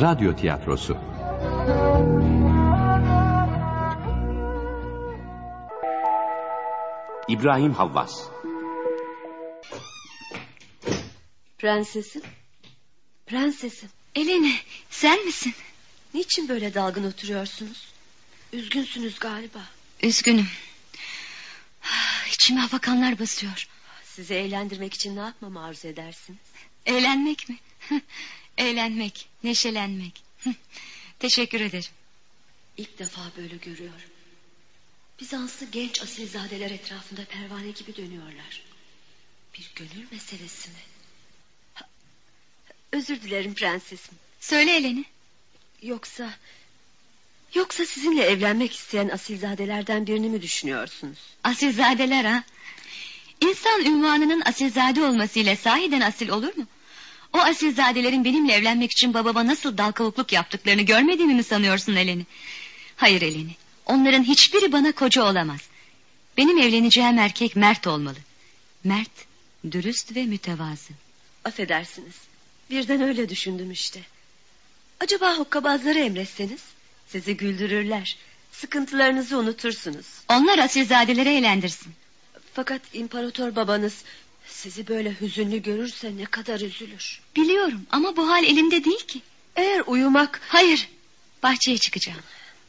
Radyo Tiyatrosu İbrahim Havvas Prensesim. Prensesim. Eleni sen misin? Niçin böyle dalgın oturuyorsunuz? Üzgünsünüz galiba. Üzgünüm. Ah, İçime hafakanlar basıyor. Sizi eğlendirmek için ne yapmamı arzu edersiniz? Eğlenmek mi? Eğlenmek, neşelenmek. Teşekkür ederim. İlk defa böyle görüyorum. Bizanslı genç asilzadeler etrafında pervane gibi dönüyorlar. Bir gönül meselesi mi? Ha, Özür dilerim prensesim. Söyle Eleni. Yoksa... Yoksa sizinle evlenmek isteyen asilzadelerden birini mi düşünüyorsunuz? Asilzadeler ha? İnsan ünvanının asilzade olmasıyla sahiden asil olur mu? O asilzadelerin benimle evlenmek için babama nasıl dal kavukluk yaptıklarını görmediğimi mi sanıyorsun Eleni? Hayır Eleni. Onların hiçbiri bana koca olamaz. Benim evleneceğim erkek mert olmalı. Mert, dürüst ve mütevazı. Affedersiniz. Birden öyle düşündüm işte. Acaba hokkabazları emretseniz? Sizi güldürürler. Sıkıntılarınızı unutursunuz. Onlar asilzadeleri eğlendirsin. Fakat imparator babanız sizi böyle hüzünlü görürse ne kadar üzülür. Biliyorum ama bu hal elimde değil ki. Eğer uyumak Hayır, bahçeye çıkacağım.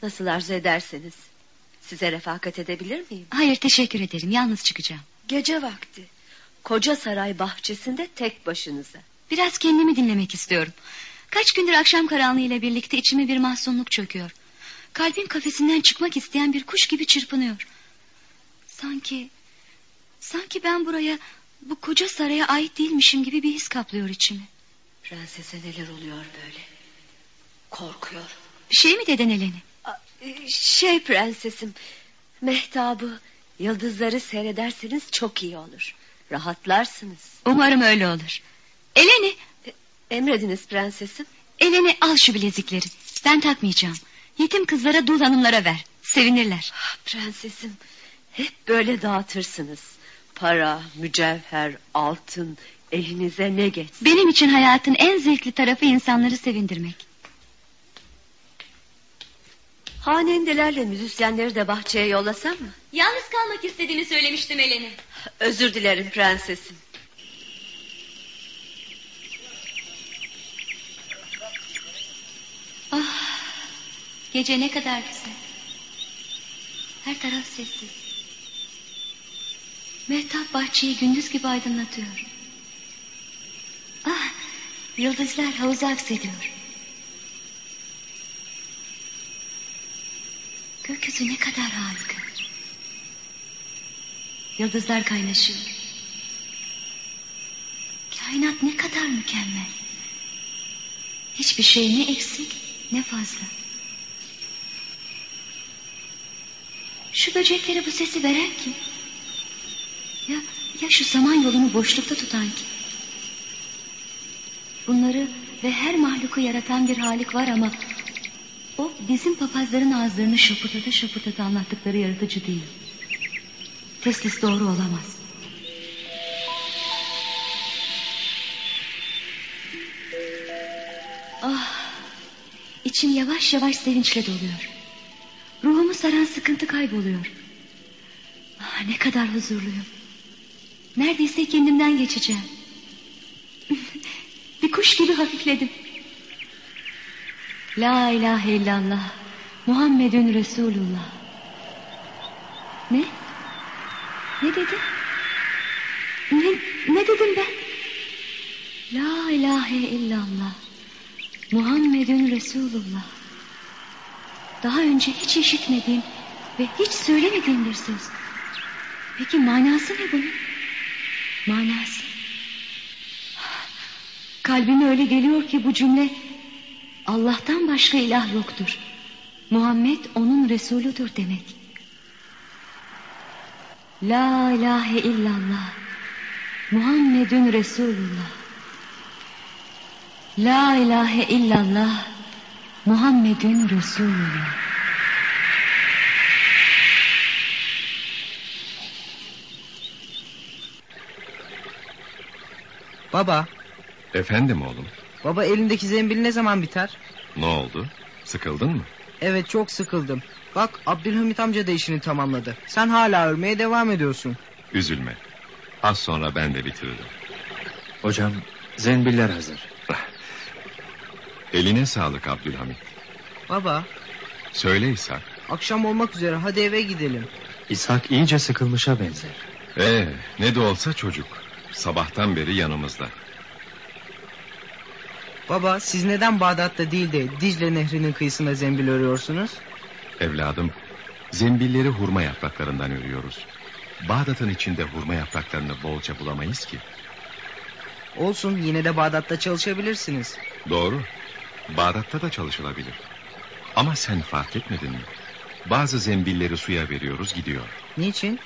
nasıl arzu ederseniz. Size refakat edebilir miyim? Hayır teşekkür ederim, yalnız çıkacağım. Gece vakti. Koca saray bahçesinde tek başınıza. Biraz kendimi dinlemek istiyorum. Kaç gündür akşam karanlığıyla birlikte içime bir mahzunluk çöküyor. Kalbim kafesinden çıkmak isteyen bir kuş gibi çırpınıyor. Sanki... Sanki ben buraya... Bu koca saraya ait değilmişim gibi bir his kaplıyor içimi. Prensese neler oluyor böyle? Korkuyor. Şey mi dedin Eleni? E, Şey prensesim. Mehtabı, yıldızları seyrederseniz çok iyi olur. Rahatlarsınız. Umarım öyle olur. Eleni, Emrediniz prensesim. Eleni al şu bilezikleri. Ben takmayacağım. Yetim kızlara dul hanımlara ver. Sevinirler. Ah, Prensesim, hep böyle dağıtırsınız. Para, mücevher, altın, elinize ne geçsin. Benim için hayatın en zevkli tarafı insanları sevindirmek. Hanendelerle müzisyenleri de bahçeye yollasam mı? Yalnız kalmak istediğini söylemiştim Eleni. Özür dilerim prensesim. Ah, gece ne kadar güzel. Her taraf sessiz. Mehtap bahçeyi gündüz gibi aydınlatıyor. Ah, yıldızlar havuza aksediyor. Gökyüzü ne kadar harika. Yıldızlar kaynaşıyor. Kainat ne kadar mükemmel. Hiçbir şey ne eksik ne fazla. Şu böceklere bu sesi veren kim? Ya, ya şu saman yolunu boşlukta tutan kim? Bunları ve her mahluku yaratan bir halik var ama... ...o bizim papazların ağızlarını şapırtata şapırtata anlattıkları yaratıcı değil. Teslis doğru olamaz. Ah, içim yavaş yavaş sevinçle doluyor. Ruhumu saran sıkıntı kayboluyor. Ah, ne kadar huzurluyum. Neredeyse kendimden geçeceğim. Bir kuş gibi hafifledim. La ilahe illallah. Muhammedun Resulullah. Ne? Ne dedin? Ne, ne dedim ben? La ilahe illallah. Muhammedun Resulullah. Daha önce hiç işitmediğim ve hiç söylemediğim bir söz. Peki manası ne bunun? Manası. Kalbime öyle geliyor ki bu cümle Allah'tan başka ilah yoktur. Muhammed onun Resuludur demek. La ilahe illallah. Muhammedun Resulullah. La ilahe illallah. Muhammedun Resulullah. Baba, Efendim oğlum. baba elindeki zembil ne zaman biter? Ne oldu? Sıkıldın mı? Evet çok sıkıldım. Bak Abdülhamit amca da işini tamamladı. Sen hala örmeye devam ediyorsun. Üzülme. Az sonra ben de bitiririm. Hocam zembiller hazır. Eline sağlık Abdülhamit. Baba Söyle İshak. akşam olmak üzere hadi eve gidelim. İshak iyice sıkılmışa benzer. Ee, ne de olsa çocuk. Sabahtan beri yanımızda. Baba siz neden Bağdat'ta değil de Dicle Nehri'nin kıyısında zembil örüyorsunuz? Evladım, zembilleri hurma yapraklarından örüyoruz. Bağdat'ın içinde hurma yapraklarını bolca bulamayız ki. Olsun yine de Bağdat'ta çalışabilirsiniz. Doğru. Bağdat'ta da çalışılabilir. Ama sen fark etmedin mi? Bazı zembilleri suya veriyoruz gidiyor. Niçin?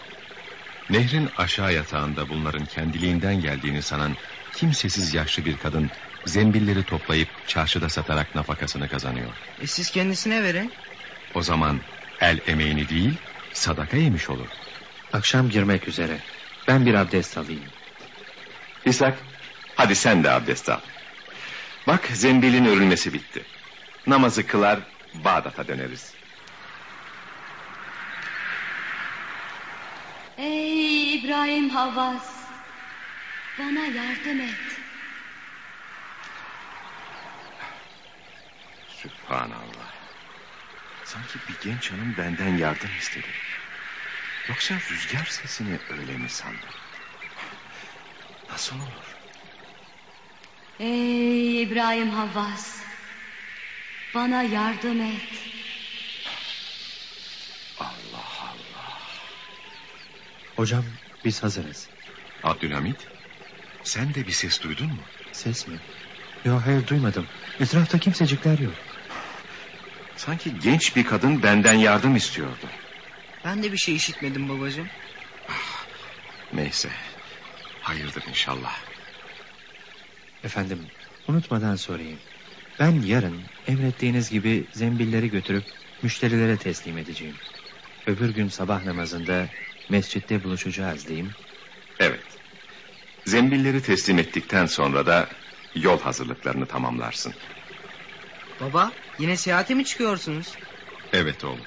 Nehrin aşağı yatağında bunların kendiliğinden geldiğini sanan kimsesiz yaşlı bir kadın zembilleri toplayıp çarşıda satarak nafakasını kazanıyor. E siz kendisine verin. O zaman el emeğini değil sadaka yemiş olur. Akşam girmek üzere. Ben bir abdest alayım. İshak, hadi sen de abdest al. Bak zembilin örülmesi bitti. Namazı kılar, Bağdat'a döneriz. Ey İbrahim Havas. Bana yardım et. Sübhanallah. Sanki bir genç hanım benden yardım istedi. Yoksa rüzgar sesini öyle mi sandım? Nasıl olur? Ey İbrahim Havas. Bana yardım et. Allah Allah. Hocam biz hazırız. Abdülhamit, sen de bir ses duydun mu? Ses mi? Yok hayır duymadım. Etrafta kimsecikler yok. Sanki genç bir kadın benden yardım istiyordu. Ben de bir şey işitmedim babacığım. Neyse. Hayırdır inşallah. Efendim unutmadan sorayım. Ben yarın emrettiğiniz gibi zembilleri götürüp müşterilere teslim edeceğim. Öbür gün sabah namazında mescitte buluşacağız diyeyim. Evet. Zembilleri teslim ettikten sonra da yol hazırlıklarını tamamlarsın. Baba yine seyahate mi çıkıyorsunuz? Evet oğlum.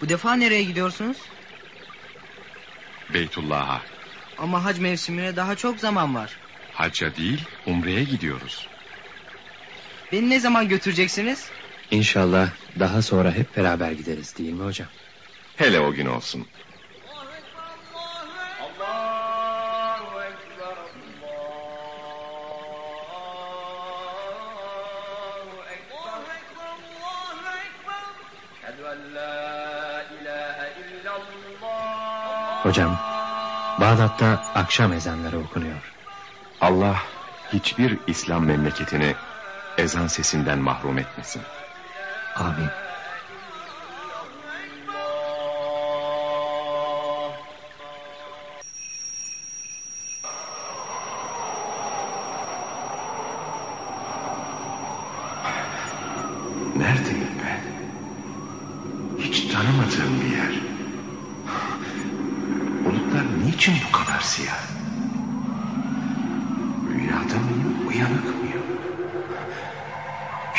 Bu defa nereye gidiyorsunuz? Beytullah'a. Ama hac mevsimine daha çok zaman var. Hacca değil, umreye gidiyoruz. Beni ne zaman götüreceksiniz? İnşallah daha sonra hep beraber gideriz değil mi hocam? Hele o gün olsun. Hocam Bağdat'ta akşam ezanları okunuyor. Allah hiçbir İslam memleketini ezan sesinden mahrum etmesin. Amin.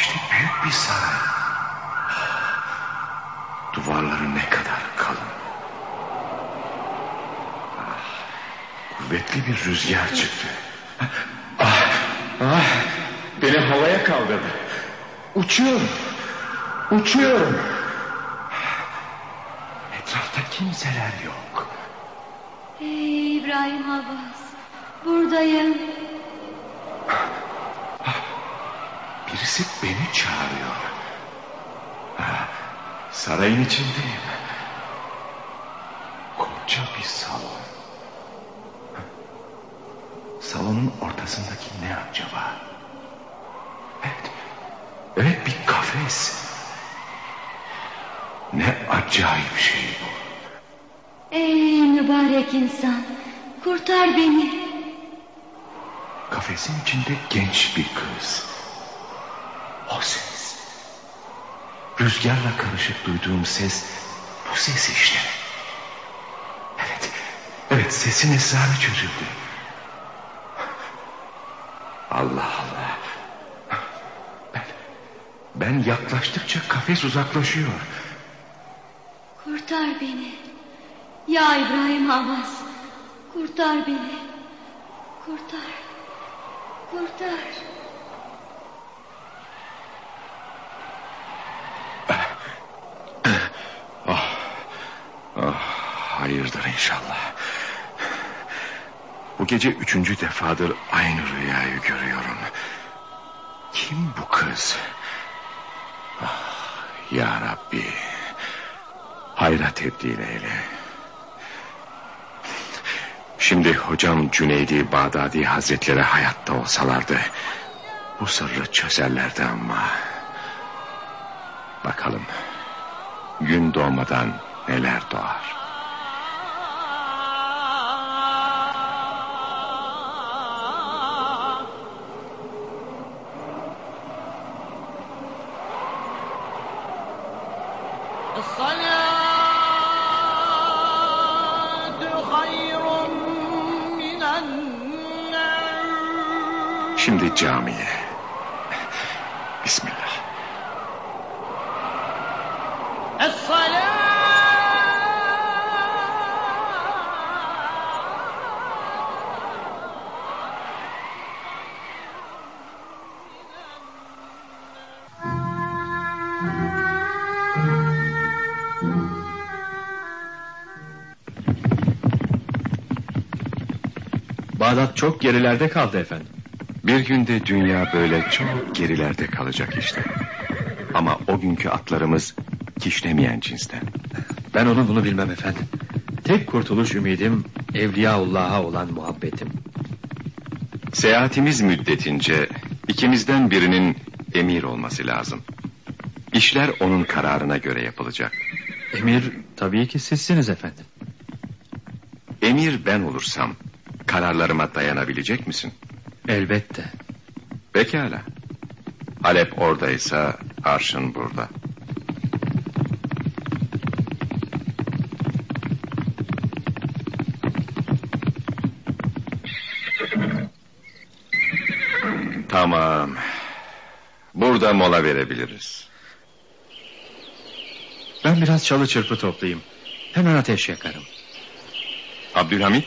İşte büyük bir saray. Duvarları ne kadar kalın. Kuvvetli bir rüzgar çıktı. Ah, ah, beni havaya kaldırdı. Uçuyorum. Uçuyorum. Etrafta kimseler yok. Ey İbrahim Havas. Buradayım. Birisi beni çağırıyor. Ah, Sarayın içindeyim. Koca bir salon. Salonun ortasındaki ne acaba? Evet. Evet bir kafes. Ne acayip şey bu. Ey mübarek insan. Kurtar beni. Kafesin içinde genç bir kız. O ses. Rüzgarla karışık duyduğum ses bu ses işte. Evet. Evet sesin esrarı çözüldü. Allah Allah. Ben, Ben yaklaştıkça kafes uzaklaşıyor. Kurtar beni. Ya İbrahim Abbas. Kurtar beni. Kurtar. Kurtar. Oh, hayırdır inşallah. Bu gece üçüncü defadır aynı rüyayı görüyorum. Kim bu kız? Ah, ya Rabbi. Hayra tebdil eyle. Şimdi hocam Cüneydi Bağdadi Hazretleri hayatta olsalardı... ...bu sırrı çözerlerdi ama... Bakalım... ...gün doğmadan neler doğar. Camiye. Bismillah. Bağdat çok gerilerde kaldı efendim. Bir günde dünya böyle çok gerilerde kalacak işte. Ama o günkü atlarımız kişnemeyen cinsten. Ben onu bunu bilmem efendim. Tek kurtuluş ümidim Evliyaullah'a olan muhabbetim. Seyahatimiz müddetince ikimizden birinin emir olması lazım. İşler onun kararına göre yapılacak. Emir tabii ki sizsiniz efendim. Emir ben olursam kararlarıma dayanabilecek misin? Elbette. Pekala. Halep oradaysa arşın burada. Tamam. Burada mola verebiliriz. Ben biraz çalı çırpı toplayayım. Hemen ateş yakarım. Abdülhamit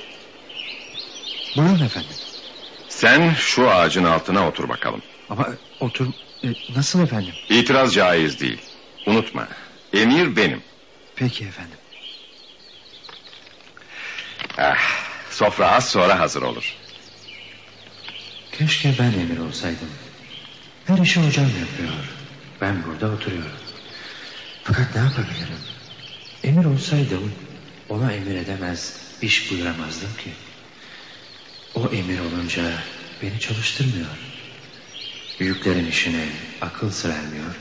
Buyurun efendim. Sen şu ağacın altına otur bakalım. Ama otur... e, nasıl efendim? İtiraz caiz değil. Unutma. Emir benim. Peki efendim. Ah, sofra az sonra hazır olur. Keşke ben emir olsaydım. Her işi hocam yapıyor. Ben burada oturuyorum. Fakat ne yapabilirim? Emir olsaydım ona emir edemez, iş buyuramazdım ki. O emir olunca beni çalıştırmıyor. Büyüklerin işine akıl sır ermiyor.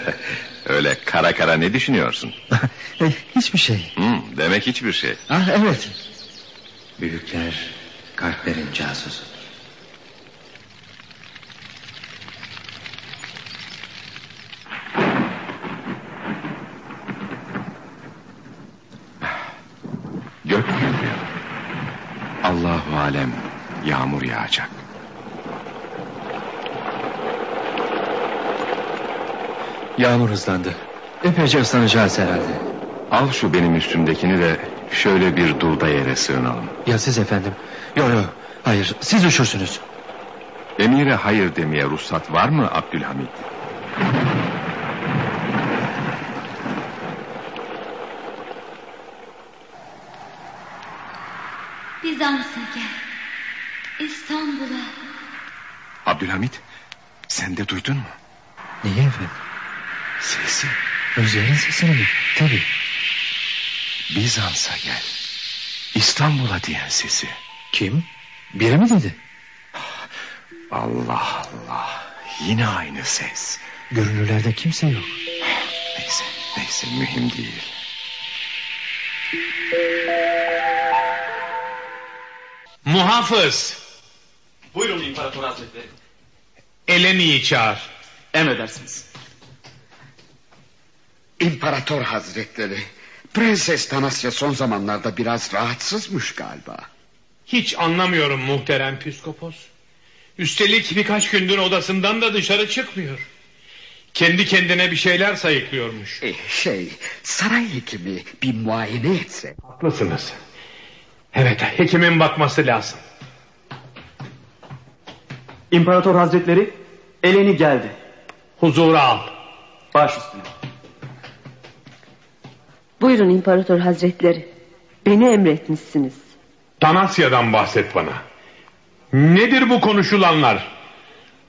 Öyle kara kara ne düşünüyorsun? E, Hiçbir şey. Hmm, demek hiçbir şey. Ah evet. Büyükler kalplerin casusudur. Yağmur hızlandı. Epeyce ıslanacağız herhalde. Al şu benim üstümdekini de şöyle bir dulda yere sığınalım. Ya siz efendim? Yok yok. Hayır siz üşürsünüz. Emire hayır demeye ruhsat var mı Abdülhamit? Bizans'a gel. İstanbul'a. Abdülhamit sen de duydun mu? Niye efendim? Sesi Özlerin sesini mi? Tabii. Bizans'a gel. İstanbul'a diyen sesi. Kim? Biri mi dedi? Allah Allah. Yine aynı ses. Görünürlerde kimse yok. Neyse neyse mühim değil. Muhafız. Buyurun İmparator Hazretleri. Eleni'yi çağır. Emredersiniz. İmparator Hazretleri, Prenses Tanasya son zamanlarda biraz rahatsızmış galiba. Hiç anlamıyorum muhterem püskopos. Üstelik birkaç gündür odasından da dışarı çıkmıyor. Kendi kendine bir şeyler sayıklıyormuş. E, şey saray hekimi bir muayene etse. Haklısınız. Evet hekimin bakması lazım. İmparator Hazretleri Eleni geldi. Huzura al. Baş üstüne. Buyurun İmparator Hazretleri. Beni emretmişsiniz. Tanasya'dan bahset bana. Nedir bu konuşulanlar?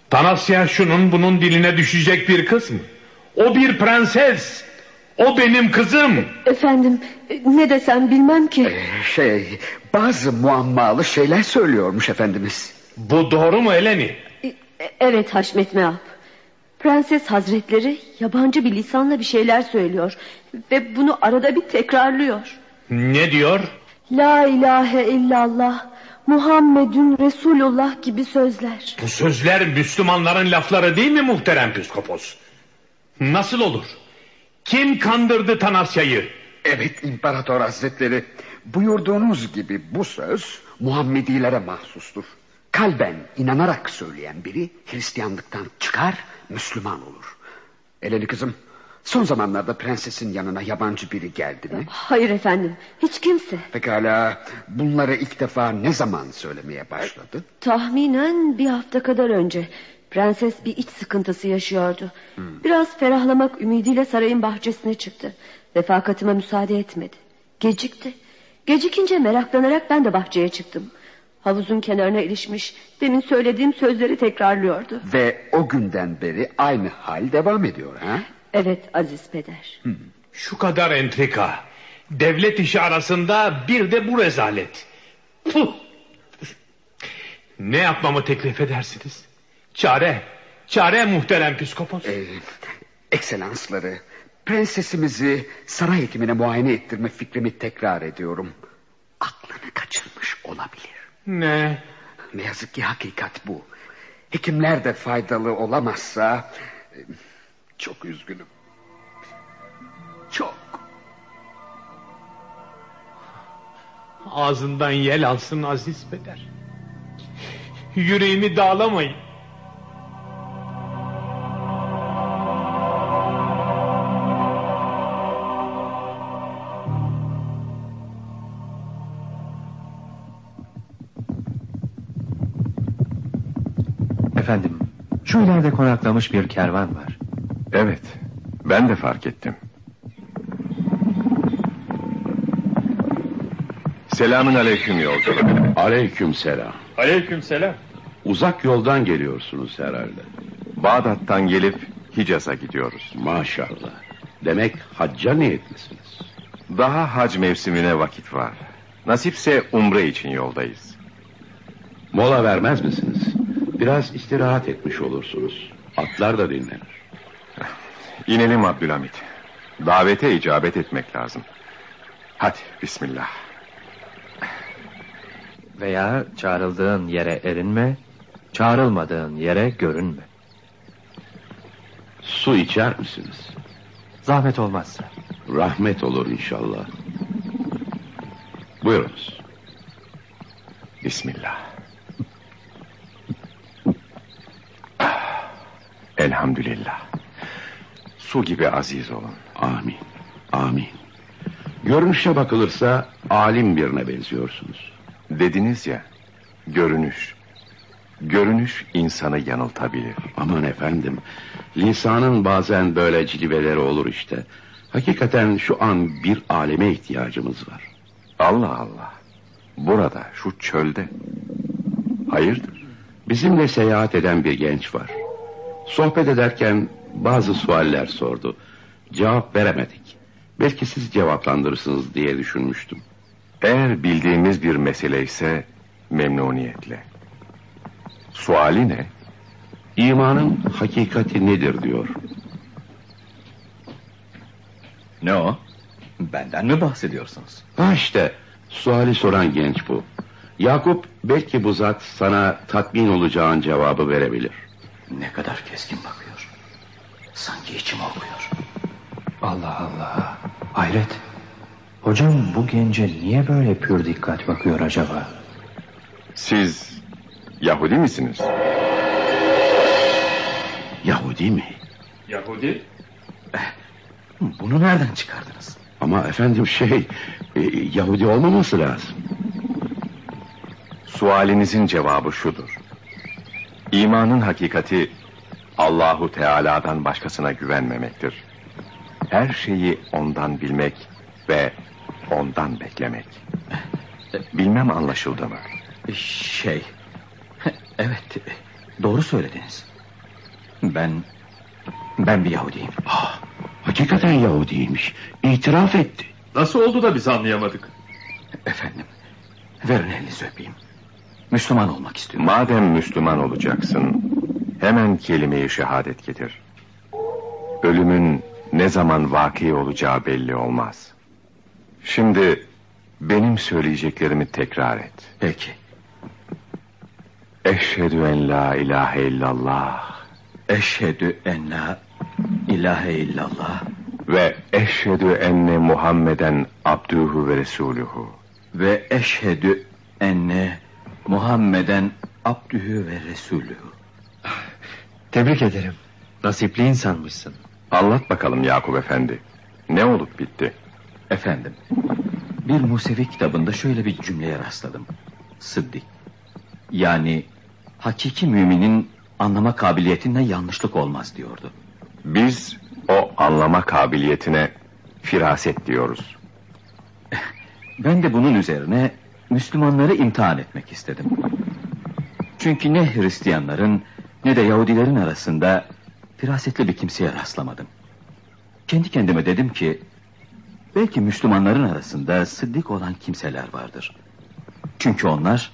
Tanasya şunun bunun diline düşecek bir kız mı? O bir prenses. O benim kızım. Efendim ne desem bilmem ki. E, şey bazı muammalı şeyler söylüyormuş efendimiz. Bu doğru mu Eleni? E, evet Haşmet Meap. Prenses Hazretleri yabancı bir lisanla bir şeyler söylüyor. Ve bunu arada bir tekrarlıyor. Ne diyor? La ilahe illallah Muhammedun Resulullah gibi sözler. Bu sözler Müslümanların lafları değil mi muhterem püskopos? Nasıl olur? Kim kandırdı Tanasya'yı? Evet İmparator Hazretleri. Buyurduğunuz gibi bu söz Muhammedilere mahsustur. Kalben inanarak söyleyen biri Hristiyanlıktan çıkar Müslüman olur. Eleni kızım son zamanlarda prensesin yanına yabancı biri geldi mi? Hayır efendim hiç kimse. Pekala bunları ilk defa ne zaman söylemeye başladı? Tahminen bir hafta kadar önce. Prenses bir iç sıkıntısı yaşıyordu. Hmm. Biraz ferahlamak ümidiyle sarayın bahçesine çıktı. Refakatıma müsaade etmedi. Gecikti. Gecikince meraklanarak ben de bahçeye çıktım. Havuzun kenarına ilişmiş demin söylediğim sözleri tekrarlıyordu. Ve o günden beri aynı hal devam ediyor ha? Evet aziz peder. Hmm. Şu kadar entrika. Devlet işi arasında bir de bu rezalet. Puh. Ne yapmamı teklif edersiniz? Çare, çare muhterem psikopos. Ee, ekselansları, prensesimizi saray hekimine muayene ettirme fikrimi tekrar ediyorum. Aklını kaçırmış olabilir. Ne? Ne yazık ki hakikat bu. Hekimler de faydalı olamazsa... Çok üzgünüm. Çok. Ağzından yel alsın aziz peder. Yüreğimi dağlamayın. Efendim, şu ileride konaklamış bir kervan var. Evet, ben de fark ettim. Selamın aleyküm yolcu. Aleyküm selam. Aleyküm selam. Uzak yoldan geliyorsunuz herhalde. Bağdat'tan gelip Hicaz'a gidiyoruz. Maşallah. Demek hacca niyetlisiniz. Daha hac mevsimine vakit var. Nasipse umre için yoldayız. Mola vermez misiniz? Biraz istirahat etmiş olursunuz. Atlar da dinlenir. İnelim Abdülhamit. Davete icabet etmek lazım. Hadi bismillah. Veya çağrıldığın yere erinme, çağrılmadığın yere görünme. Su içer misiniz? Zahmet olmazsa. Rahmet olur inşallah. Buyurunuz. Bismillah. Elhamdülillah. Su gibi aziz olun. Amin. Amin. Görünüşe bakılırsa alim birine benziyorsunuz. Dediniz ya, görünüş. Görünüş insanı yanıltabilir. Aman efendim, lisanın bazen böyle cilveleri olur işte. Hakikaten şu an bir aleme ihtiyacımız var. Allah Allah. Burada, şu çölde. Hayırdır? Bizimle seyahat eden bir genç var. Sohbet ederken bazı sualler sordu. Cevap veremedik. Belki siz cevaplandırırsınız diye düşünmüştüm. Eğer bildiğimiz bir mesele ise memnuniyetle. Suali ne? İmanın hakikati nedir diyor. Ne o? Benden mi bahsediyorsunuz? Ha işte suali soran genç bu. Yakup belki bu zat sana tatmin olacağın cevabı verebilir. Ne kadar keskin bakıyor. Sanki içim okuyor. Allah Allah. Hayret. Hocam bu gence niye böyle pür dikkat bakıyor acaba? Siz Yahudi misiniz? Yahudi mi? Yahudi? Bunu nereden çıkardınız? Ama efendim şey... e, Yahudi olmaması lazım. Sualinizin cevabı şudur. İmanın hakikati Allahu Teala'dan başkasına güvenmemektir. Her şeyi ondan bilmek ve ondan beklemek. Bilmem anlaşıldı mı? Şey... Evet, doğru söylediniz. Ben... Ben bir Yahudiyim. Ah, hakikaten Yahudiymiş. İtiraf etti. Nasıl oldu da biz anlayamadık? Efendim, verin elinizi öpeyim. Müslüman olmak istiyorum. Madem Müslüman olacaksın, hemen kelime-i şehadet getir. Ölümün ne zaman vaki olacağı belli olmaz. Şimdi benim söyleyeceklerimi tekrar et. Peki. Eşhedü en la ilahe illallah Eşhedü en la ilahe illallah ve eşhedü enne Muhammeden abduhu ve resuluhu. ve eşhedü enne Muhammeden abdühü ve resulühü. Tebrik ederim. Nasipli insanmışsın. Anlat bakalım Yakup Efendi. Ne olup bitti? Efendim, bir Musevi kitabında şöyle bir cümleye rastladım. Sıddik. Yani hakiki müminin anlama kabiliyetinde yanlışlık olmaz diyordu. Biz o anlama kabiliyetine firaset diyoruz. Ben de bunun üzerine Müslümanları imtihan etmek istedim. Çünkü ne Hristiyanların ne de Yahudilerin arasında firasetli bir kimseye rastlamadım. Kendi kendime dedim ki belki Müslümanların arasında sıddık olan kimseler vardır. Çünkü onlar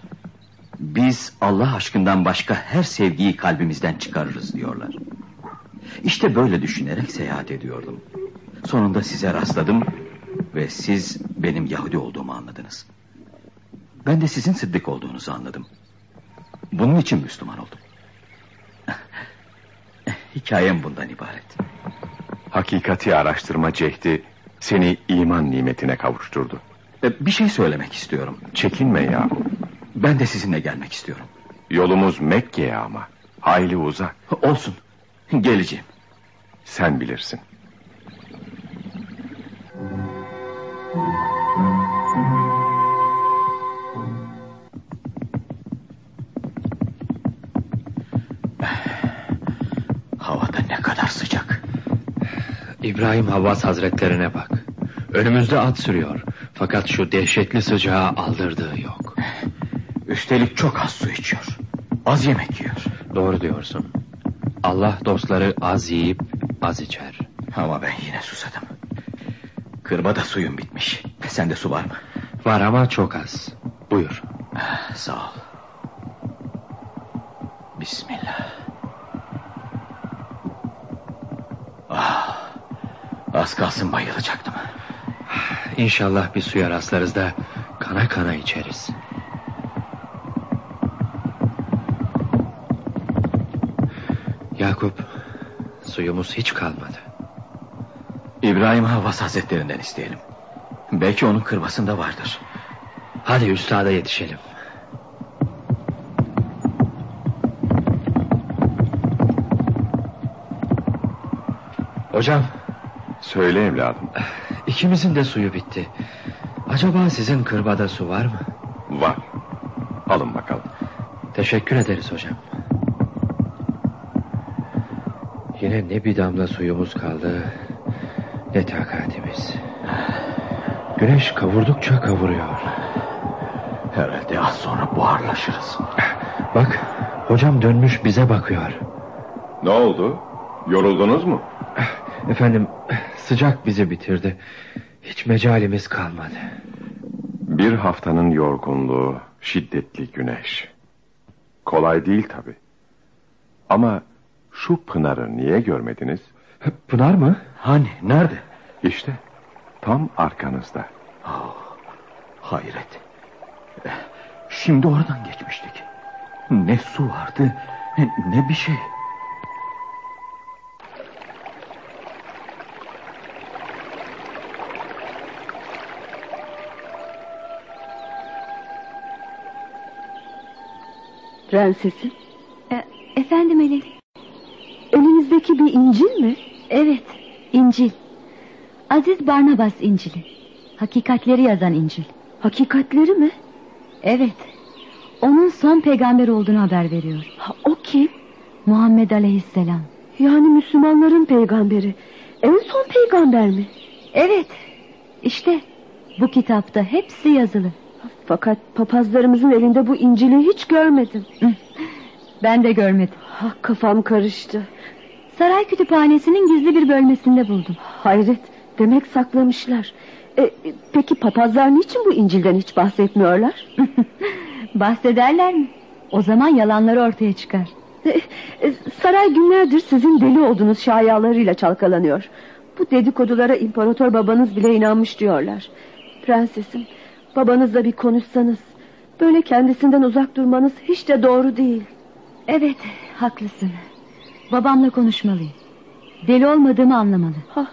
biz Allah aşkından başka her sevgiyi kalbimizden çıkarırız diyorlar. İşte böyle düşünerek seyahat ediyordum. Sonunda size rastladım ve siz benim Yahudi olduğumu anladınız. Ben de sizin Sıddık olduğunuzu anladım. Bunun için Müslüman oldum. Hikayem bundan ibaret. Hakikati araştırma cehdi seni iman nimetine kavuşturdu. E, Bir şey söylemek istiyorum. Çekinme ya. Ben de sizinle gelmek istiyorum. Yolumuz Mekke'ye ama. Hayli uzak. Olsun. Geleceğim. Sen bilirsin. İbrahim Havvas hazretlerine bak. Önümüzde at sürüyor. Fakat şu dehşetli sıcağa aldırdığı yok. Üstelik çok az su içiyor. Az yemek yiyor. Doğru diyorsun. Allah dostları az yiyip az içer. Ama ben yine susadım. Kırbada suyum bitmiş. Sende su var mı? Var ama çok az. Buyur. Sağ ol. Bismillah. Az kalsın bayılacaktım. İnşallah bir suya rastlarız da kana kana içeriz. Yakup, suyumuz hiç kalmadı. İbrahim Havvas Hazretlerinden isteyelim. Belki onun kırbasında vardır. Hadi üstada yetişelim. Hocam, Söyle evladım. ikimizin de suyu bitti. Acaba sizin kırbada su var mı? Var. Alın bakalım. Teşekkür ederiz hocam. Yine ne bir damla suyumuz kaldı... ...ne takatimiz. Güneş kavurdukça kavuruyor. Herhalde az sonra buharlaşırız. Bak, hocam dönmüş bize bakıyor. Ne oldu? Yoruldunuz mu? Efendim, sıcak bizi bitirdi. Hiç mecalimiz kalmadı. Bir haftanın yorgunluğu, şiddetli güneş. Kolay değil tabi. Ama şu Pınar'ı niye görmediniz? Pınar mı? Hani, nerede? İşte tam arkanızda. Oh, hayret. Eh, Şimdi oradan geçmiştik. Ne su vardı, ne bir şey. Prensesim, E, efendim önünüzdeki Bu bir İncil mi? Evet, İncil. Aziz Barnabas İncil'i. Hakikatleri yazan İncil. Hakikatleri mi? Evet. Onun son peygamber olduğunu haber veriyor. Ha, o kim? Muhammed Aleyhisselam. Yani Müslümanların peygamberi. En son peygamber mi? Evet. İşte bu kitapta hepsi yazılı. Fakat papazlarımızın elinde bu İncil'i hiç görmedim. Ben de görmedim. Ha, kafam karıştı. Saray kütüphanesinin gizli bir bölmesinde buldum. Hayret. Demek saklamışlar. E, peki papazlar niçin bu İncil'den hiç bahsetmiyorlar? Bahsederler mi? O zaman yalanları ortaya çıkar. E, e, saray günlerdir sizin deli olduğunuz şayalarıyla çalkalanıyor. Bu dedikodulara imparator babanız bile inanmış diyorlar. Prensesim, babanızla bir konuşsanız... ...böyle kendisinden uzak durmanız hiç de doğru değil. Evet, haklısın. Babamla konuşmalıyım. Deli olmadığımı anlamalı. Ha,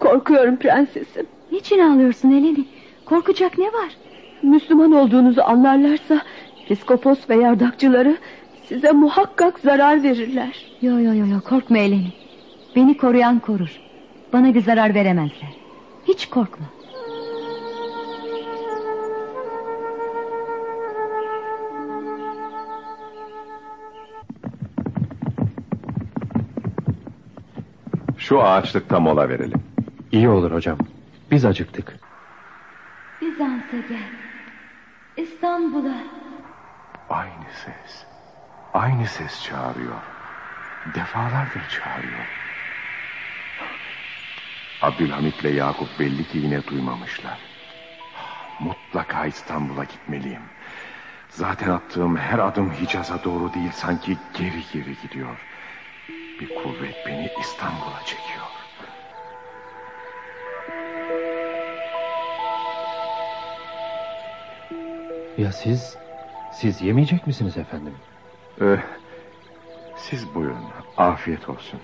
korkuyorum prensesim. Niçin ağlıyorsun Eleni? Korkacak ne var? Müslüman olduğunuzu anlarlarsa... ...piskopos ve yardakçıları size muhakkak zarar verirler. Yo yo yo yo korkma Eleni. Beni koruyan korur. Bana bir zarar veremezler. Hiç korkma. Şu ağaçlıkta mola verelim. İyi olur hocam. Biz acıktık. Bizans'a gel. İstanbul'a. Aynı ses. Aynı ses çağırıyor. Defalardır çağırıyor. Abdülhamit'le Yakup belli ki yine duymamışlar. Mutlaka İstanbul'a gitmeliyim. Zaten attığım her adım Hicaz'a doğru değil sanki geri geri gidiyor. Bir kuvvet beni İstanbul'a çekiyor. Ya siz? Siz yemeyecek misiniz efendim? Ee, siz buyurun. Afiyet olsun.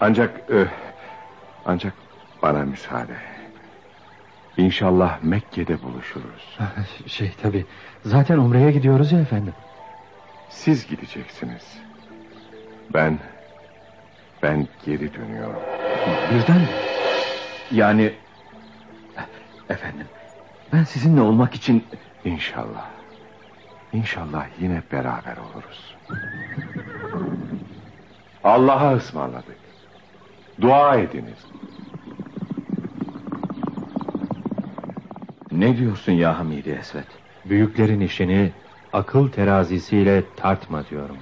Ancak... E, ancak bana müsaade. İnşallah Mekke'de buluşuruz. Şey tabi. Zaten Umre'ye gidiyoruz ya efendim. Siz gideceksiniz. Ben... Ben geri dönüyorum. Birden mi? Yani... Efendim... Ben sizinle olmak için... İnşallah. İnşallah yine beraber oluruz. Allah'a ısmarladık. Dua ediniz. Ne diyorsun ya Hamidi Esvet? Büyüklerin işini akıl terazisiyle tartma diyorum.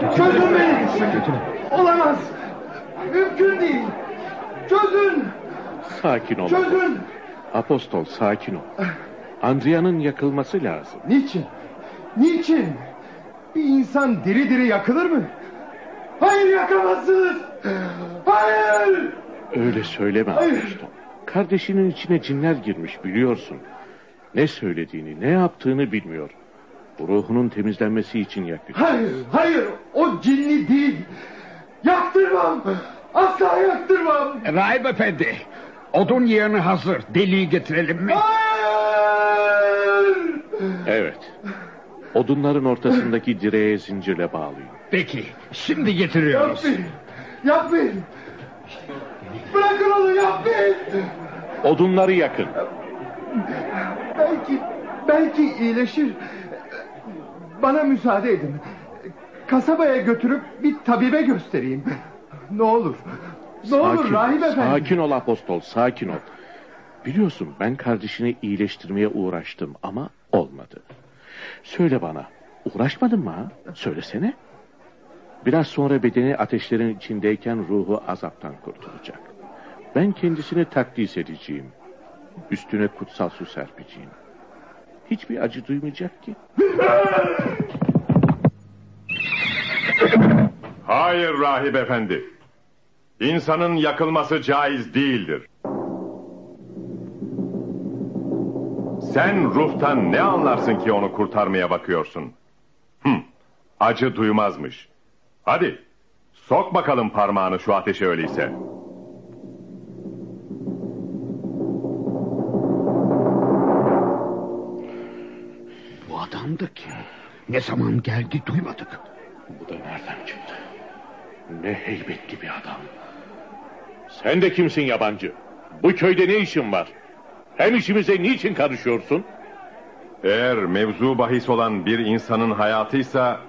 Çözün beni. Olamaz. Mümkün değil. Çözün. Sakin ol. Çözün. Apostol sakin ol. Andria'nın yakılması lazım. Niçin? Niçin? Bir insan diri diri yakılır mı? Hayır yakamazsınız. Hayır. Öyle söyleme Hayır. Apostol. Kardeşinin içine cinler girmiş biliyorsun. Ne söylediğini, ne yaptığını bilmiyor. Ruhunun temizlenmesi için yakıyor. Hayır, hayır. O cinli değil. Yaktırmam. Asla yaktırmam. Rahip efendi. Odun yığını hazır. Deliği getirelim mi? Hayır. Evet. Odunların ortasındaki direğe zincirle bağlıyor. Peki. Şimdi getiriyoruz. Yapmayın. Yapmayın. Bırakın onu yapmayın. Odunları yakın. Belki, belki iyileşir. Bana müsaade edin. Kasabaya götürüp bir tabibe göstereyim. Ne olur. Ne olur Sakin, rahip efendi. sakin ol apostol, sakin ol. Biliyorsun ben kardeşini iyileştirmeye uğraştım ama olmadı. Söyle bana, uğraşmadın mı ha? Söylesene. Biraz sonra bedeni ateşlerin içindeyken ruhu azaptan kurtulacak. Ben kendisini takdis edeceğim. Üstüne kutsal su serpeceğim. Hiçbir acı duymayacak ki. Hayır rahip efendi. İnsanın yakılması caiz değildir. Sen ruhtan ne anlarsın ki onu kurtarmaya bakıyorsun? Hım, acı duymazmış. Hadi sok bakalım parmağını şu ateşe öyleyse. Da kim? Ne zaman geldi duymadık. Bu da nereden çıktı? Ne heybetli bir adam. Sen de kimsin yabancı? Bu köyde ne işin var? Hem işimize niçin karışıyorsun? Eğer mevzu bahis olan bir insanın hayatıysa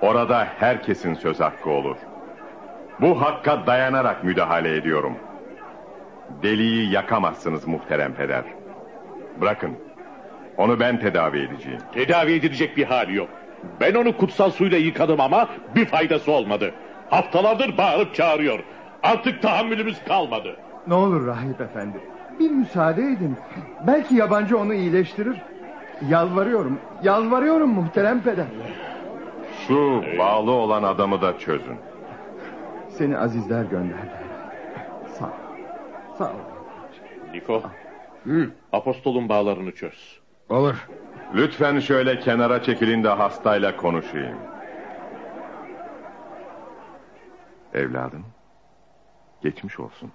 orada herkesin söz hakkı olur. Bu hakka dayanarak müdahale ediyorum. Deliyi yakamazsınız muhterem peder. Bırakın. Onu ben tedavi edeceğim. Tedavi edilecek bir hali yok. Ben onu kutsal suyla yıkadım ama bir faydası olmadı. Haftalardır bağırıp çağırıyor. Artık tahammülümüz kalmadı. Ne olur rahip efendi. Bir müsaade edin. Belki yabancı onu iyileştirir. Yalvarıyorum. Yalvarıyorum muhterem peder. Şu bağlı olan adamı da çözün. Seni azizler gönderdi. Sağ ol. Sağ ol. Niko. Apostolun bağlarını çöz. Olur. Lütfen şöyle kenara çekilin de hastayla konuşayım. Evladım. Geçmiş olsun.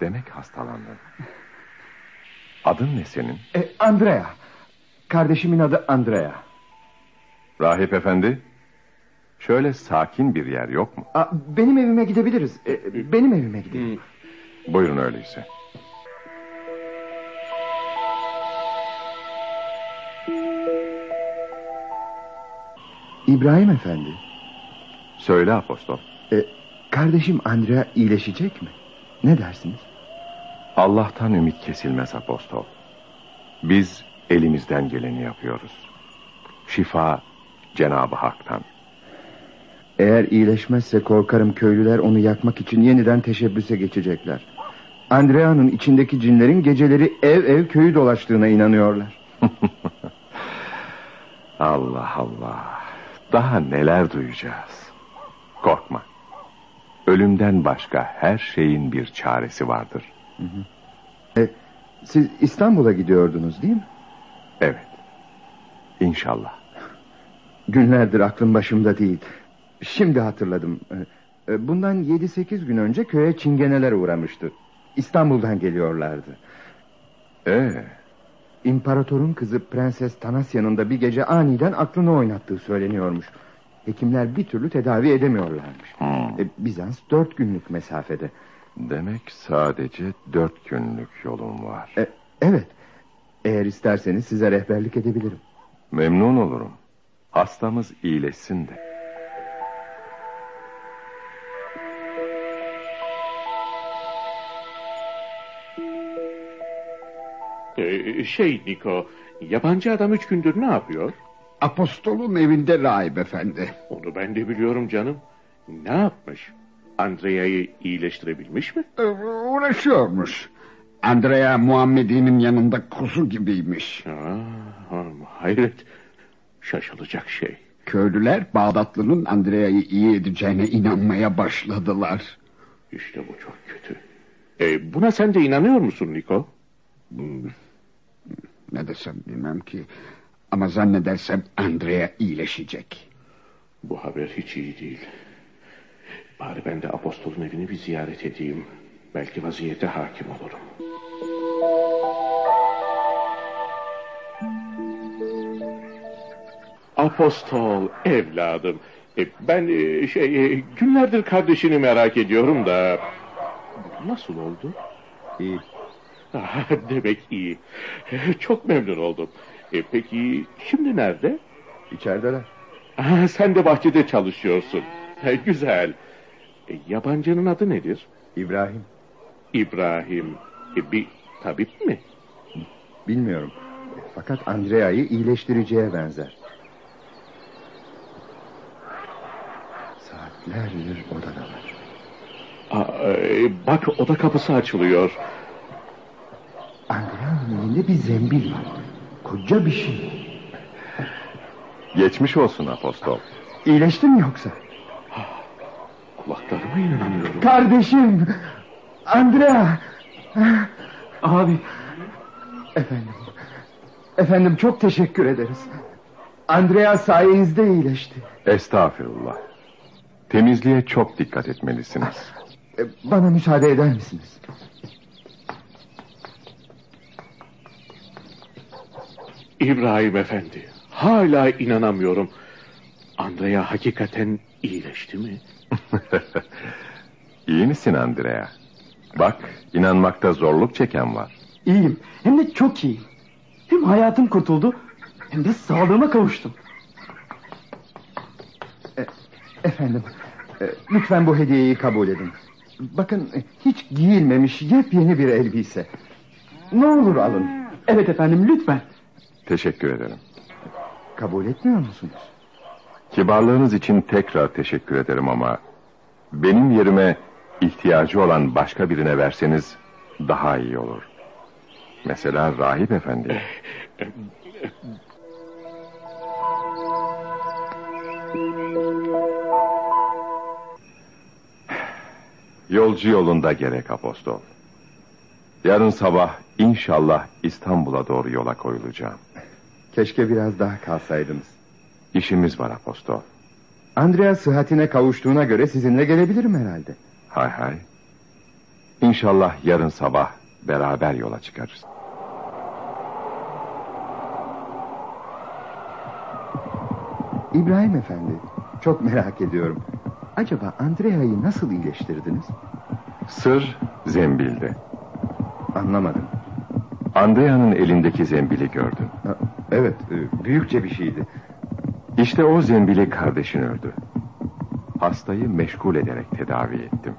Demek hastalandın. Adın ne senin? E, Andrea. Kardeşimin adı Andrea. Rahip efendi. Şöyle sakin bir yer yok mu? Aa, benim evime gidebiliriz. E, benim evime gidelim. Buyurun öyleyse. İbrahim efendi. Söyle apostol. E, kardeşim Andrea iyileşecek mi? Ne dersiniz? Allah'tan ümit kesilmez apostol. Biz elimizden geleni yapıyoruz. Şifa Cenab-ı Hak'tan. Eğer iyileşmezse korkarım köylüler onu yakmak için yeniden teşebbüse geçecekler. Andrea'nın içindeki cinlerin geceleri ev ev köyü dolaştığına inanıyorlar. Allah Allah. Daha neler duyacağız. Korkma. Ölümden başka her şeyin bir çaresi vardır. Hı hı. E, siz İstanbul'a gidiyordunuz değil mi? Evet. İnşallah. Günlerdir aklım başımda değil. Şimdi hatırladım. E, bundan 7-8 gün önce köye çingeneler uğramıştı. İstanbul'dan geliyorlardı. Ee? İmparatorun kızı Prenses Tanasya'nın da bir gece aniden aklını oynattığı söyleniyormuş. Hekimler bir türlü tedavi edemiyorlarmış. Hmm. E, Bizans dört günlük mesafede. Demek sadece dört günlük yolum var. E, evet. Eğer isterseniz size rehberlik edebilirim. Memnun olurum. Hastamız iyileşsin de. Şey Niko, yabancı adam üç gündür ne yapıyor? Apostolun evinde rahip efendi. Onu ben de biliyorum canım. Ne yapmış? Andrea'yı iyileştirebilmiş mi? Ee, uğraşıyormuş. Andrea Muhammedi'nin yanında kuzu gibiymiş. Aa, hayret. Şaşılacak şey. Köylüler Bağdatlı'nın Andrea'yı iyi edeceğine inanmaya başladılar. İşte bu çok kötü. E, buna sen de inanıyor musun Niko? Ne desem bilmem ki. Ama zannedersem Andrea iyileşecek. Bu haber hiç iyi değil. Bari ben de apostolun evini bir ziyaret edeyim. Belki vaziyete hakim olurum. Apostol evladım. E, ben e, şey e, günlerdir kardeşini merak ediyorum da nasıl oldu? İyi. Demek iyi. Çok memnun oldum. E, peki şimdi nerede? İçerideler. Sen de bahçede çalışıyorsun. E, Güzel. E, Yabancının adı nedir? İbrahim. İbrahim. E, bir tabip mi? Bilmiyorum. Fakat Andrea'yı iyileştireceğe benzer. Saatlerdir odadalar. Aa, e, bak oda kapısı açılıyor. Elinde bir zembil var. Koca bir şey. Geçmiş olsun apostol. İyileşti mi yoksa? Kulaklarıma inanamıyorum. Kardeşim. Andrea. Abi. Efendim. Efendim çok teşekkür ederiz. Andrea sayenizde iyileşti. Estağfurullah. Temizliğe çok dikkat etmelisiniz. Bana müsaade eder misiniz? İbrahim efendi. hala inanamıyorum. Andrea hakikaten iyileşti mi? İyi misin Andrea? Bak inanmakta zorluk çeken var. İyiyim. Hem de çok iyiyim. Hem hayatım kurtuldu hem de sağlığıma kavuştum. Efendim, e, lütfen bu hediyeyi kabul edin. Bakın e, hiç giyilmemiş yepyeni bir elbise. Ne olur alın. Evet efendim lütfen. Teşekkür ederim. Kabul etmiyor musunuz? Kibarlığınız için tekrar teşekkür ederim ama... ...benim yerime ihtiyacı olan başka birine verseniz daha iyi olur. Mesela rahip efendi. Yolcu yolunda gerek apostol. Yarın sabah inşallah İstanbul'a doğru yola koyulacağım. Keşke biraz daha kalsaydınız. İşimiz var apostol. Andrea sıhhatine kavuştuğuna göre sizinle gelebilirim herhalde. Hay hay. İnşallah yarın sabah beraber yola çıkarız. İbrahim Efendi, çok merak ediyorum. Acaba Andrea'yı nasıl iyileştirdiniz? Sır zembilde. Anlamadım. Andrea'nın elindeki zembili gördüm. Ha, Evet, e, büyükçe bir şeydi. İşte o zembili kardeşin öldü. Hastayı meşgul ederek tedavi ettim.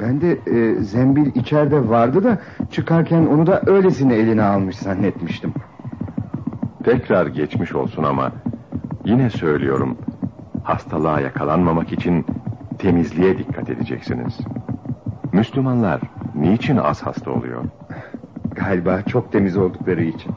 Ben de e, zembil içeride vardı da çıkarken onu da öylesine eline almış zannetmiştim. Tekrar geçmiş olsun ama yine söylüyorum hastalığa yakalanmamak için temizliğe dikkat edeceksiniz. Müslümanlar niçin az hasta oluyor? Galiba çok temiz oldukları için.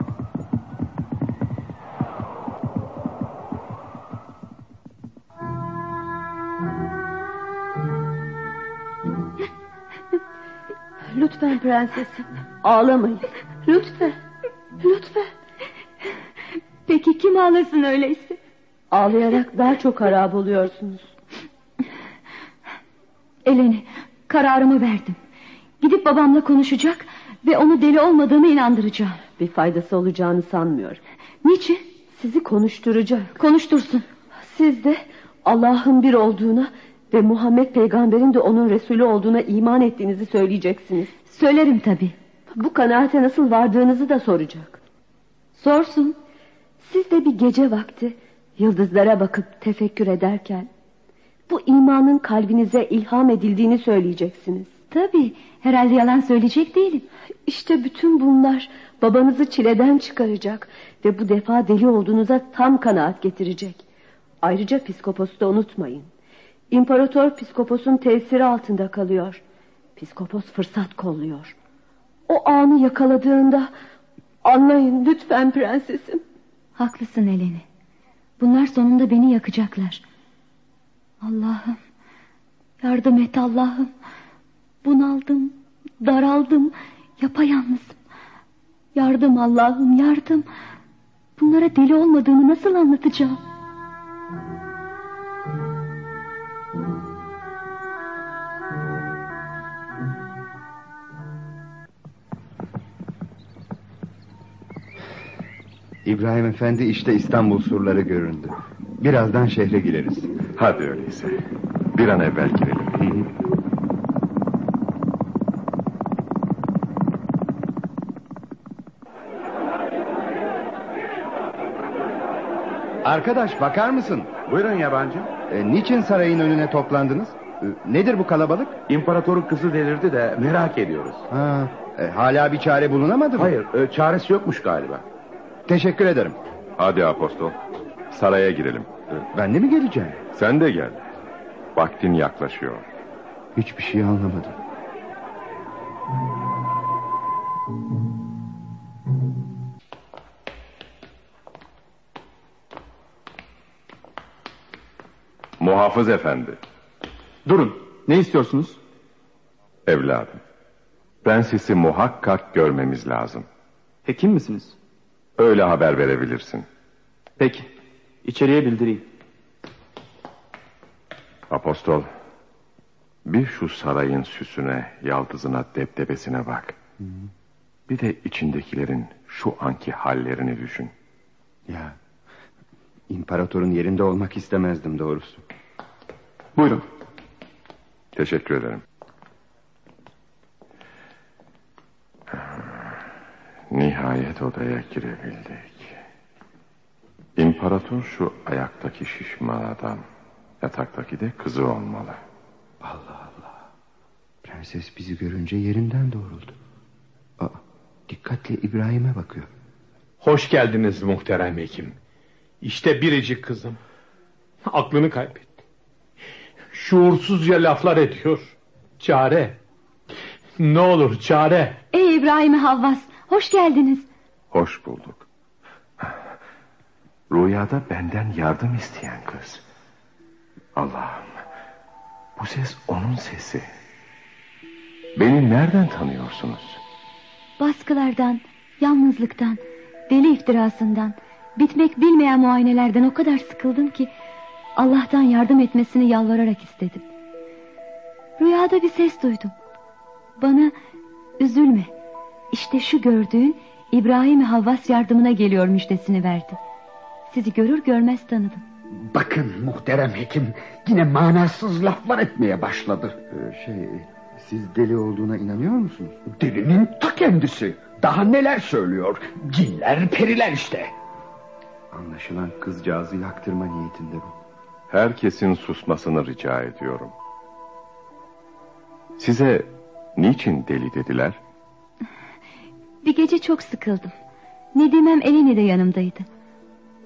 Lütfen prensesim. Ağlamayın. Lütfen. Lütfen. Peki kim ağlasın öyleyse? Ağlayarak daha çok harap oluyorsunuz. Eleni kararımı verdim. Gidip babamla konuşacak ve onu deli olmadığımı inandıracağım. Bir faydası olacağını sanmıyorum. Niçin? Sizi konuşturacak. Konuştursun. Siz de Allah'ın bir olduğuna ve Muhammed peygamberin de onun Resulü olduğuna iman ettiğinizi söyleyeceksiniz. Söylerim tabii. Bu kanaate nasıl vardığınızı da soracak. Sorsun. Siz de bir gece vakti yıldızlara bakıp tefekkür ederken bu imanın kalbinize ilham edildiğini söyleyeceksiniz. Tabii herhalde yalan söyleyecek değilim. İşte bütün bunlar babanızı çileden çıkaracak ve bu defa deli olduğunuza tam kanaat getirecek. Ayrıca psikoposu da unutmayın. İmparator psikoposun tesiri altında kalıyor. Psikopos fırsat kolluyor. O anı yakaladığında anlayın lütfen prensesim. Haklısın Eleni. Bunlar sonunda beni yakacaklar. Allah'ım yardım et Allah'ım. Bunaldım, daraldım, yapayalnızım. Yardım Allah'ım yardım. Bunlara deli olmadığımı nasıl anlatacağım? İbrahim Efendi işte İstanbul surları göründü. Birazdan şehre gireriz. Hadi öyleyse. Bir an evvel girelim. Arkadaş bakar mısın? Buyurun yabancı. E, niçin sarayın önüne toplandınız? E, nedir bu kalabalık? İmparatorun kızı delirdi de merak ediyoruz. Ha, e, hala bir çare bulunamadı mı? Hayır, e, çaresi yokmuş galiba. Teşekkür ederim. Hadi apostol. Saraya girelim. E, ben de mi geleceğim? Sen de gel. Vaktin yaklaşıyor. Hiçbir şey anlamadım. Muhafız efendi. Durun. Ne istiyorsunuz? Evladım. Prensesi muhakkak görmemiz lazım. Hekim misiniz? Öyle haber verebilirsin. Peki. İçeriye bildireyim. Apostol. Bir şu sarayın süsüne, yaldızına, deptebesine bak. Bir de içindekilerin şu anki hallerini düşün. Ya imparatorun yerinde olmak istemezdim doğrusu. Buyurun. Teşekkür ederim. Nihayet odaya girebildik. İmparator şu ayaktaki şişman adam. Yataktaki de kızı olmalı. Allah Allah. Prenses bizi görünce yerinden doğruldu. Aa, dikkatle İbrahim'e bakıyor. Hoş geldiniz muhterem hekim. İşte biricik kızım. Aklını kaybetti. Şuursuzca laflar ediyor. Çare. Ne olur çare. Ey İbrahim Havvas hoş geldiniz. Hoş bulduk. Rüyada benden yardım isteyen kız. Allah'ım. Bu ses onun sesi. Beni nereden tanıyorsunuz? Baskılardan, yalnızlıktan, deli iftirasından, bitmek bilmeyen muayenelerden o kadar sıkıldım ki Allah'tan yardım etmesini yalvararak istedim. Rüyada bir ses duydum. Bana üzülme. İşte şu gördüğün İbrahim Havvas yardımına geliyor müjdesini verdi. Sizi görür görmez tanıdım. Bakın muhterem hekim yine manasız laflar etmeye başladı. Ee, şey siz deli olduğuna inanıyor musunuz? Delinin ta kendisi. Daha neler söylüyor. Cinler periler işte. Anlaşılan kızcağızı yaktırma niyetinde bu. Herkesin susmasını rica ediyorum. Size niçin deli dediler? Bir gece çok sıkıldım. Nedimem Eleni de yanımdaydı.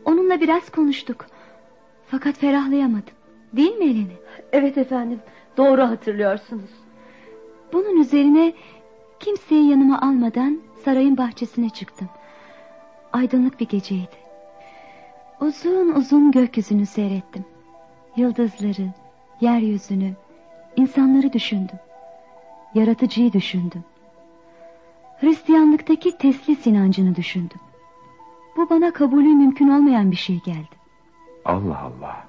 Onunla biraz konuştuk. Fakat ferahlayamadım. Değil mi Eleni? Evet efendim. Doğru hatırlıyorsunuz. Bunun üzerine kimseyi yanıma almadan sarayın bahçesine çıktım. Aydınlık bir geceydi. Uzun uzun gökyüzünü seyrettim. Yıldızları, yeryüzünü, insanları düşündüm. Yaratıcıyı düşündüm. Hristiyanlıktaki teslis inancını düşündüm. Bu bana kabulü mümkün olmayan bir şey geldi. Allah Allah.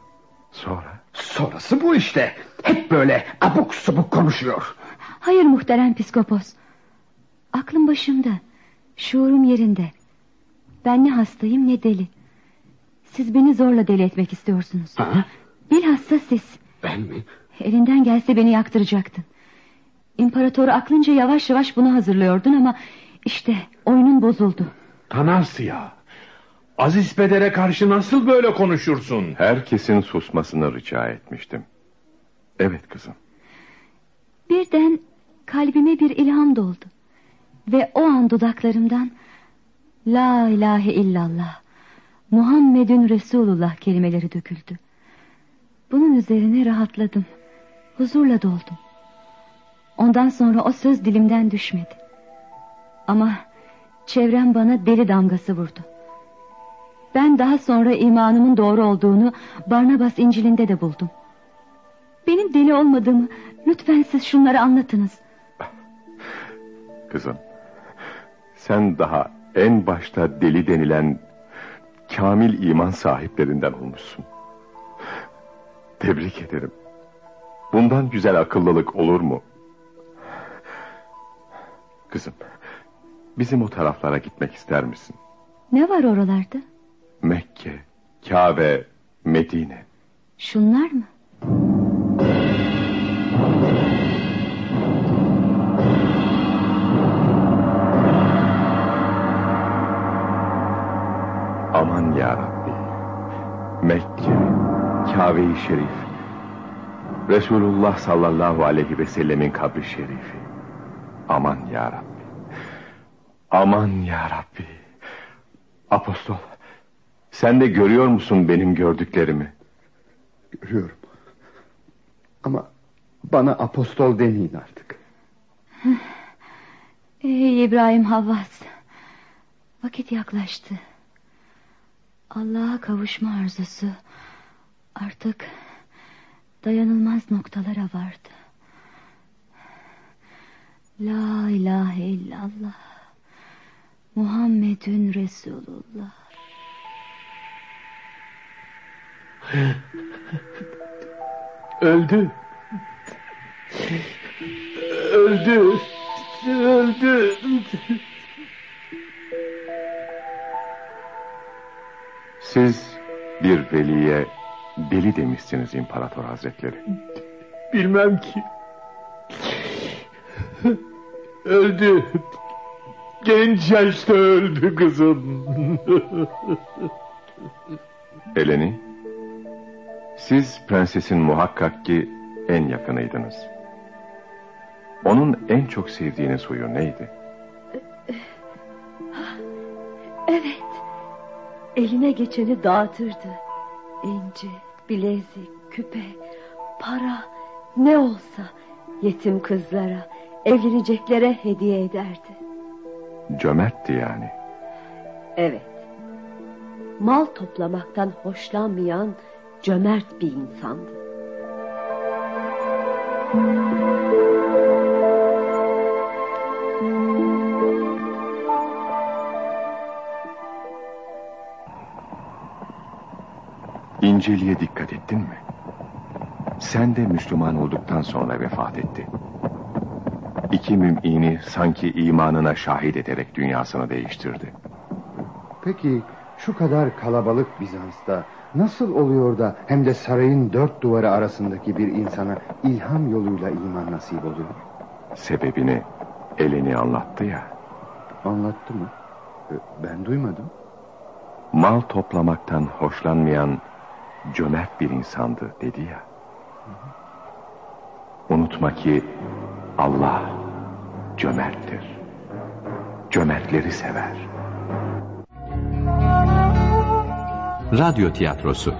Sonra? Sonrası bu işte. Hep böyle abuk subuk konuşuyor. Hayır muhterem psikopos. Aklım başımda. Şuurum yerinde. Ben ne hastayım ne deli. Siz beni zorla deli etmek istiyorsunuz. Ha? Bilhassa siz. Ben mi? Elinden gelse beni yaktıracaktın. İmparatoru aklınca yavaş yavaş bunu hazırlıyordun ama... ...işte oyunun bozuldu. Tanasya. Aziz Peder'e karşı nasıl böyle konuşursun? Herkesin susmasını rica etmiştim. Evet kızım. Birden kalbime bir ilham doldu. Ve o an dudaklarımdan... La ilahe illallah... Muhammedun Resulullah kelimeleri döküldü. Bunun üzerine rahatladım. Huzurla doldum. Ondan sonra o söz dilimden düşmedi. Ama çevrem bana deli damgası vurdu. Ben daha sonra imanımın doğru olduğunu Barnabas İncil'inde de buldum. Benim deli olmadığımı lütfen siz şunları anlatınız. Kızım, sen daha en başta deli denilen kamil iman sahiplerinden olmuşsun. Tebrik ederim. Bundan güzel akıllılık olur mu? Kızım, bizim o taraflara gitmek ister misin? Ne var oralarda? Mekke, Kabe, Medine. Şunlar mı? Aman ya Rabbi. Mekke, Kabe-i Şerif. Resulullah sallallahu aleyhi ve sellemin kabri şerifi. Aman ya Rabbi. Aman ya Rabbi. Apostol, sen de görüyor musun benim gördüklerimi? Görüyorum. Ama bana apostol demeyin artık. Ey İbrahim Havvas. Vakit yaklaştı. Allah'a kavuşma arzusu artık dayanılmaz noktalara vardı. La ilahe illallah. Muhammedun Resulullah. Öldü. Öldü. Öldü. Siz bir veliye deli demişsiniz İmparator Hazretleri. Bilmem ki. Öldü. Genç yaşta öldü kızım. Eleni, siz prensesin muhakkak ki en yakınıydınız. Onun en çok sevdiğiniz huyu neydi? Evet. Eline geçeni dağıtırdı. İnci, bilezik, küpe, para ne olsa yetim kızlara, evleneceklere hediye ederdi. Cömertti yani. Evet. Mal toplamaktan hoşlanmayan cömert bir insandı. İnceliğe dikkat ettin mi? Sen de Müslüman olduktan sonra vefat etti. İki mümini sanki imanına şahit ederek dünyasını değiştirdi. Peki şu kadar kalabalık Bizans'ta nasıl oluyor da hem de sarayın dört duvarı arasındaki bir insana ilham yoluyla iman nasip oluyor? Sebebini Eleni anlattı ya. Anlattı mı? E, Ben duymadım. Mal toplamaktan hoşlanmayan cömert bir insandı dedi ya. Unutma ki Allah cömerttir. Cömertleri sever. Radyo tiyatrosu